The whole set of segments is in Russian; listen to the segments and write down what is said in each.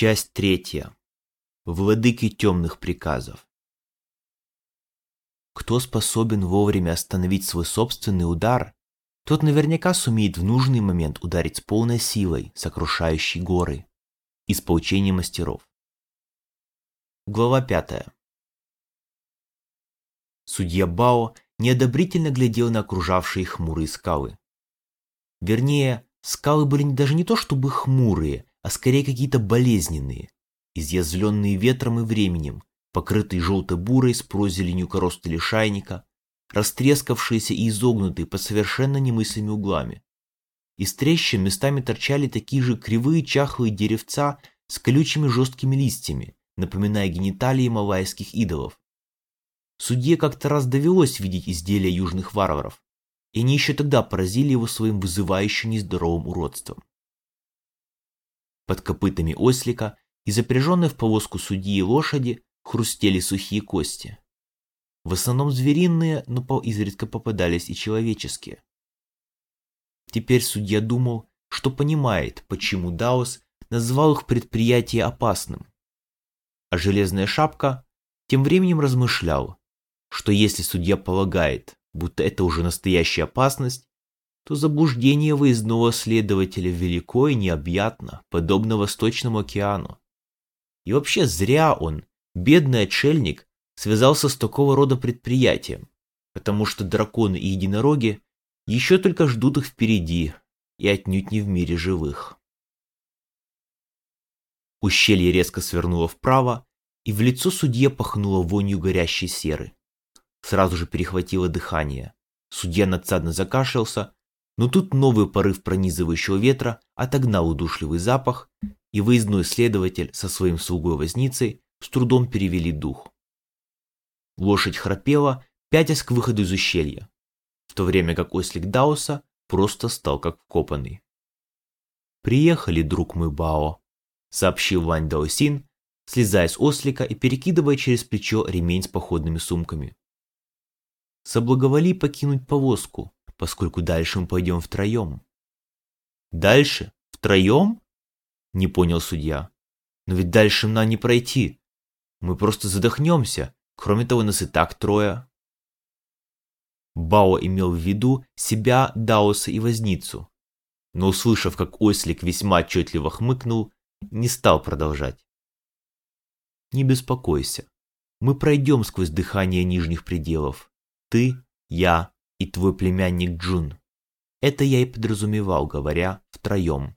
Часть третья. Владыки темных приказов. Кто способен вовремя остановить свой собственный удар, тот наверняка сумеет в нужный момент ударить с полной силой, сокрушающей горы. Из поучения мастеров. Глава пятая. Судья Бао неодобрительно глядел на окружавшие хмурые скалы. Вернее, скалы были даже не то чтобы хмурые, а скорее какие-то болезненные, изъязвленные ветром и временем, покрытые желто-бурой с прозеленью коросты лишайника, растрескавшиеся и изогнутые по совершенно немыслимыми углами. Из трещин местами торчали такие же кривые чахлые деревца с колючими жесткими листьями, напоминая гениталии малайских идолов. Судье как-то раз довелось видеть изделия южных варваров, и они еще тогда поразили его своим вызывающим нездоровым уродством. Под копытами ослика и запряженной в повозку судьи лошади хрустели сухие кости. В основном звериные, но изредка попадались и человеческие. Теперь судья думал, что понимает, почему Даос назвал их предприятие опасным. А железная шапка тем временем размышлял, что если судья полагает, будто это уже настоящая опасность, то заблуждение выездного следователя велико и необъятно, подобно Восточному океану. И вообще зря он, бедный отшельник, связался с такого рода предприятием, потому что драконы и единороги еще только ждут их впереди и отнюдь не в мире живых. Ущелье резко свернуло вправо, и в лицо судье пахнуло вонью горящей серы. Сразу же перехватило дыхание. Судья надсадно закашлялся, но тут новый порыв пронизывающего ветра отогнал удушливый запах, и выездной следователь со своим слугой-возницей с трудом перевели дух. Лошадь храпела, пятясь к выходу из ущелья, в то время как ослик Дауса просто стал как вкопанный. «Приехали, друг мой Бао», — сообщил Вань Даосин, слезая с ослика и перекидывая через плечо ремень с походными сумками. «Соблаговоли покинуть повозку, поскольку дальше мы пойдем втроем. Дальше? Втроем? Не понял судья. Но ведь дальше нам не пройти. Мы просто задохнемся. Кроме того, нас и так трое. Бао имел в виду себя, Даоса и Возницу. Но услышав, как ослик весьма отчетливо хмыкнул, не стал продолжать. Не беспокойся. Мы пройдем сквозь дыхание нижних пределов. Ты, я и твой племянник Джун. Это я и подразумевал, говоря втроем.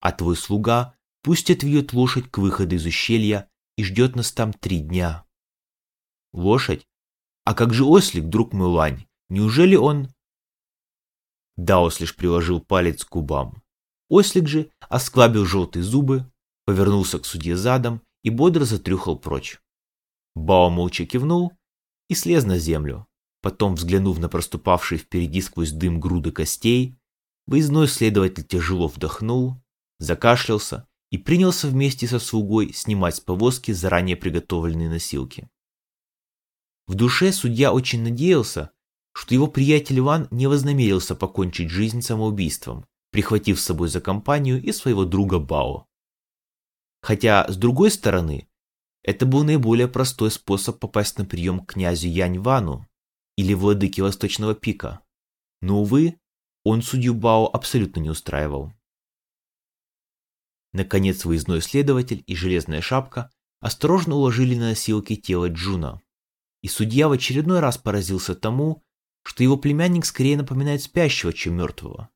А твой слуга пусть отведет лошадь к выходу из ущелья и ждет нас там три дня. Лошадь? А как же ослик, друг мой Лань? Неужели он... Даос лишь приложил палец к губам. Ослик же осклабил желтые зубы, повернулся к судье задом и бодро затрюхал прочь. Бао молча кивнул и слез на землю, Потом, взглянув на проступавшие впереди сквозь дым груды костей, выездной следователь тяжело вдохнул, закашлялся и принялся вместе со слугой снимать с повозки заранее приготовленные носилки. В душе судья очень надеялся, что его приятель Иван не вознамерился покончить жизнь самоубийством, прихватив с собой за компанию и своего друга Бао. Хотя, с другой стороны, это был наиболее простой способ попасть на прием к князю Янь Вану, или владыки Восточного пика. Но, увы, он судью Бао абсолютно не устраивал. Наконец выездной следователь и железная шапка осторожно уложили на носилки тело Джуна. И судья в очередной раз поразился тому, что его племянник скорее напоминает спящего, чем мертвого.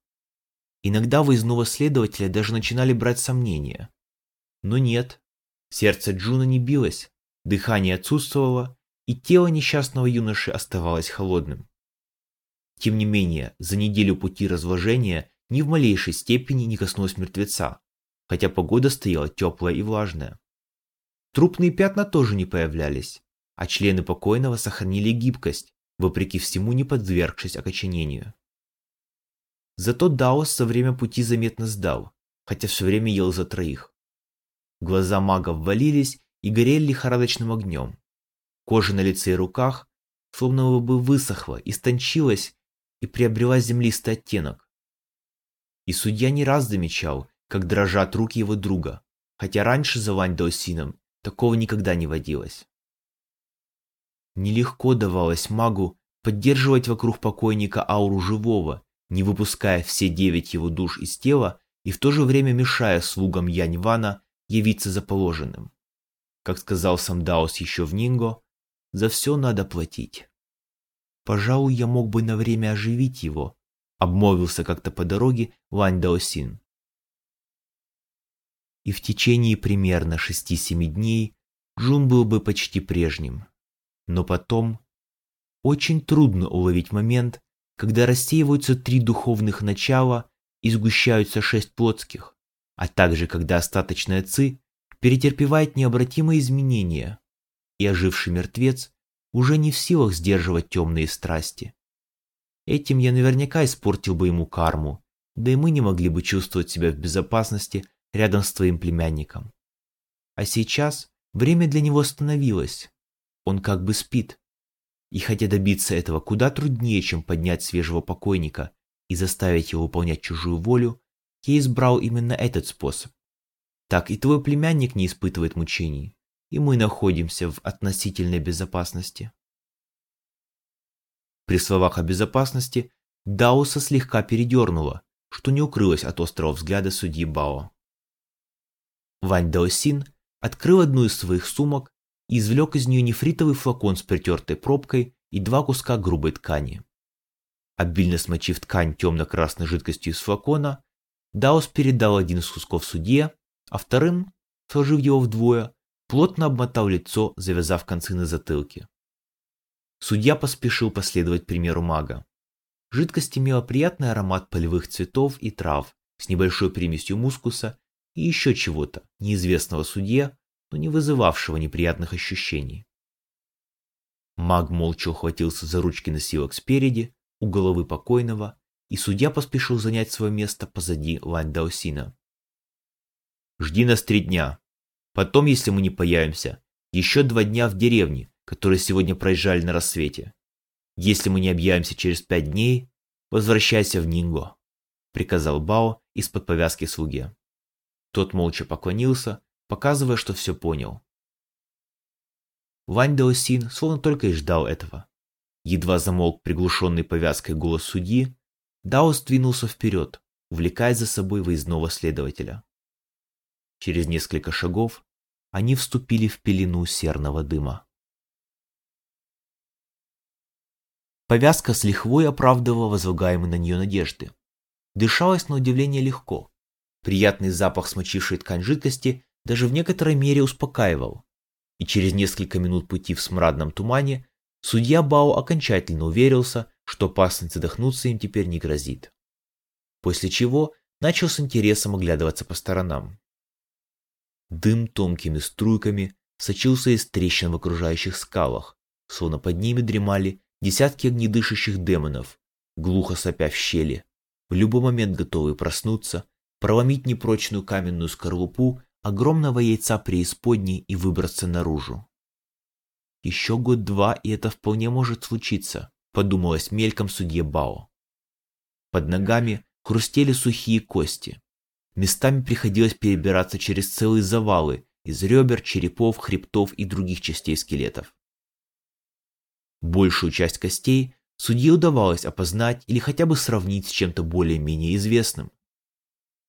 Иногда выездного следователя даже начинали брать сомнения. Но нет, сердце Джуна не билось, дыхание отсутствовало, и тело несчастного юноши оставалось холодным. Тем не менее, за неделю пути разложения ни в малейшей степени не коснулось мертвеца, хотя погода стояла теплая и влажная. Трупные пятна тоже не появлялись, а члены покойного сохранили гибкость, вопреки всему не подвергшись окоченению. Зато Даос за время пути заметно сдал, хотя все время ел за троих. Глаза мага ввалились и горели лихорадочным огнем. Кожа на лице и руках словно бы высохла, истончилась и приобрела землистый оттенок. И судья не раз замечал, как дрожат руки его друга, хотя раньше за Вань Даосином такого никогда не водилось. Нелегко давалось магу поддерживать вокруг покойника ауру живого, не выпуская все девять его душ из тела и в то же время мешая слугам Янь Вана явиться за положенным. Как сказал сам Даос еще в Нинго, за все надо платить. Пожалуй, я мог бы на время оживить его, обмолвился как-то по дороге Вань Даосин. И в течение примерно шести-семи дней Джун был бы почти прежним. Но потом очень трудно уловить момент, когда рассеиваются три духовных начала и сгущаются шесть плотских, а также когда остаточная ци перетерпевает необратимые изменения, и оживший мертвец уже не в силах сдерживать темные страсти. Этим я наверняка испортил бы ему карму, да и мы не могли бы чувствовать себя в безопасности рядом с твоим племянником. А сейчас время для него остановилось. Он как бы спит. И хотя добиться этого куда труднее, чем поднять свежего покойника и заставить его выполнять чужую волю, я избрал именно этот способ. Так и твой племянник не испытывает мучений, и мы находимся в относительной безопасности. При словах о безопасности Дауса слегка передернуло, что не укрылось от острого взгляда судьи Бао. Вань Даосин открыл одну из своих сумок и извлек из нее нефритовый флакон с притертой пробкой и два куска грубой ткани. Обильно смочив ткань темно-красной жидкостью из флакона, Даос передал один из кусков судье, а вторым, сложив его вдвое, плотно обмотал лицо, завязав концы на затылке. Судья поспешил последовать примеру мага. Жидкость имела приятный аромат полевых цветов и трав с небольшой примесью мускуса и еще чего-то, неизвестного судье, но не вызывавшего неприятных ощущений. Маг молча ухватился за ручки носилок спереди, у головы покойного, и судья поспешил занять свое место позади Лань Даосина. «Жди нас три дня. Потом, если мы не появимся, еще два дня в деревне, которые сегодня проезжали на рассвете. Если мы не объявимся через пять дней, возвращайся в Нинго», — приказал Бао из-под повязки слуге. Тот молча поклонился, показывая, что все понял. Вань Даосин словно только и ждал этого. Едва замолк приглушенный повязкой голос судьи, Дао сдвинулся вперед, увлекая за собой выездного следователя. Через несколько шагов они вступили в пелену серного дыма. Повязка с лихвой оправдывала возлагаемые на нее надежды. Дышалось на удивление легко. Приятный запах смочившей ткань жидкости даже в некоторой мере успокаивал. И через несколько минут пути в смрадном тумане судья Бао окончательно уверился, что опасность задохнуться им теперь не грозит. После чего начал с интересом оглядываться по сторонам. Дым тонкими струйками сочился из трещин в окружающих скалах, словно под ними дремали десятки огнедышащих демонов, глухо сопя в щели, в любой момент готовые проснуться, проломить непрочную каменную скорлупу огромного яйца преисподней и выбраться наружу. Еще год-два, и это вполне может случиться, подумалось мельком судье Бао. Под ногами хрустели сухие кости. Местами приходилось перебираться через целые завалы из ребер, черепов, хребтов и других частей скелетов. Большую часть костей судье удавалось опознать или хотя бы сравнить с чем-то более-менее известным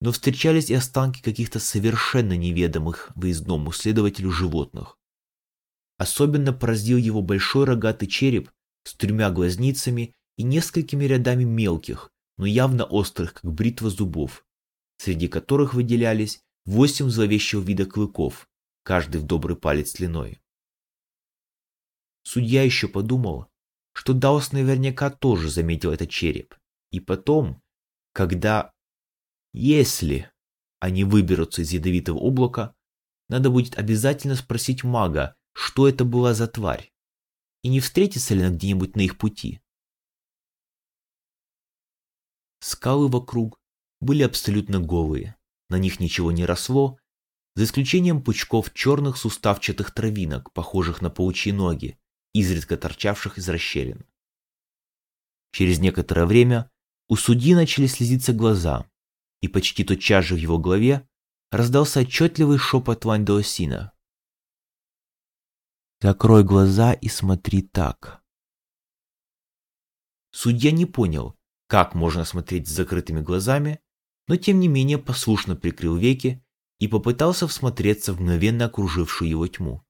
но встречались и останки каких-то совершенно неведомых выездному следователю животных. Особенно поразил его большой рогатый череп с тремя глазницами и несколькими рядами мелких, но явно острых, как бритва зубов, среди которых выделялись восемь зловещего вида клыков, каждый в добрый палец длиной. Судья еще подумал, что Даус наверняка тоже заметил этот череп, и потом, когда если они выберутся из ядовитого облака, надо будет обязательно спросить мага, что это была за тварь, и не встретится ли она где-нибудь на их пути. Скалы вокруг были абсолютно голые, на них ничего не росло, за исключением пучков черных суставчатых травинок, похожих на паучьи ноги, изредка торчавших из расщелин. Через некоторое время у судьи начали слезиться глаза, и почти тотчас же в его голове раздался отчетливый шепот Вань Даосина. «Закрой глаза и смотри так». Судья не понял, как можно смотреть с закрытыми глазами, но тем не менее послушно прикрыл веки и попытался всмотреться в мгновенно окружившую его тьму.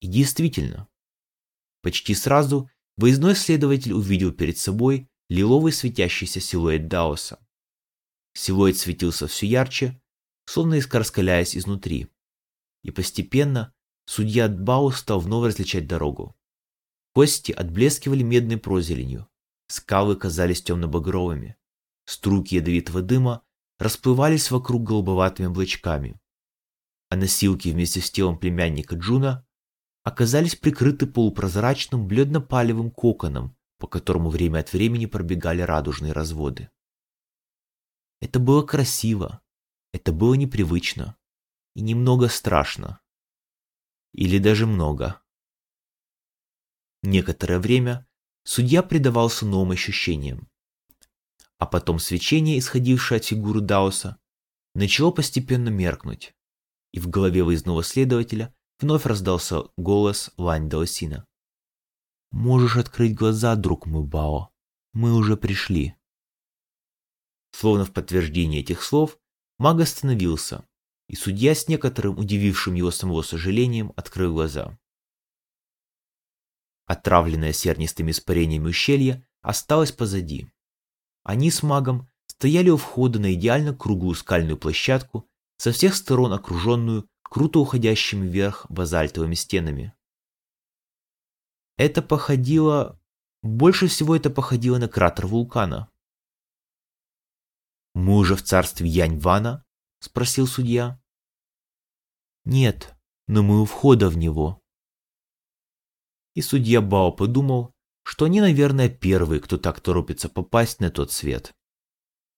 И действительно, почти сразу выездной следователь увидел перед собой лиловый светящийся силуэт Даоса. Силуэт светился все ярче, словно искр раскаляясь изнутри. И постепенно судья Дбао стал вновь различать дорогу. Кости отблескивали медной прозеленью, скалы казались темно-багровыми, струйки ядовитого дыма расплывались вокруг голубоватыми облачками, а носилки вместе с телом племянника Джуна оказались прикрыты полупрозрачным бледно-палевым коконом, по которому время от времени пробегали радужные разводы. Это было красиво, это было непривычно и немного страшно. Или даже много. Некоторое время судья предавался новым ощущениям. А потом свечение, исходившее от фигуры Даоса, начало постепенно меркнуть, и в голове выездного следователя вновь раздался голос Вань Даосина. «Можешь открыть глаза, друг мой Бао, мы уже пришли». Словно в подтверждение этих слов, маг остановился, и судья с некоторым удивившим его самого сожалением открыл глаза. Отравленное сернистыми испарениями ущелье осталось позади. Они с магом стояли у входа на идеально круглую скальную площадку, со всех сторон окруженную круто уходящими вверх базальтовыми стенами. Это походило... Больше всего это походило на кратер вулкана. «Мы уже в царстве Янь-Вана?» — спросил судья. «Нет, но мы у входа в него». И судья Бао подумал, что они, наверное, первые, кто так торопится попасть на тот свет.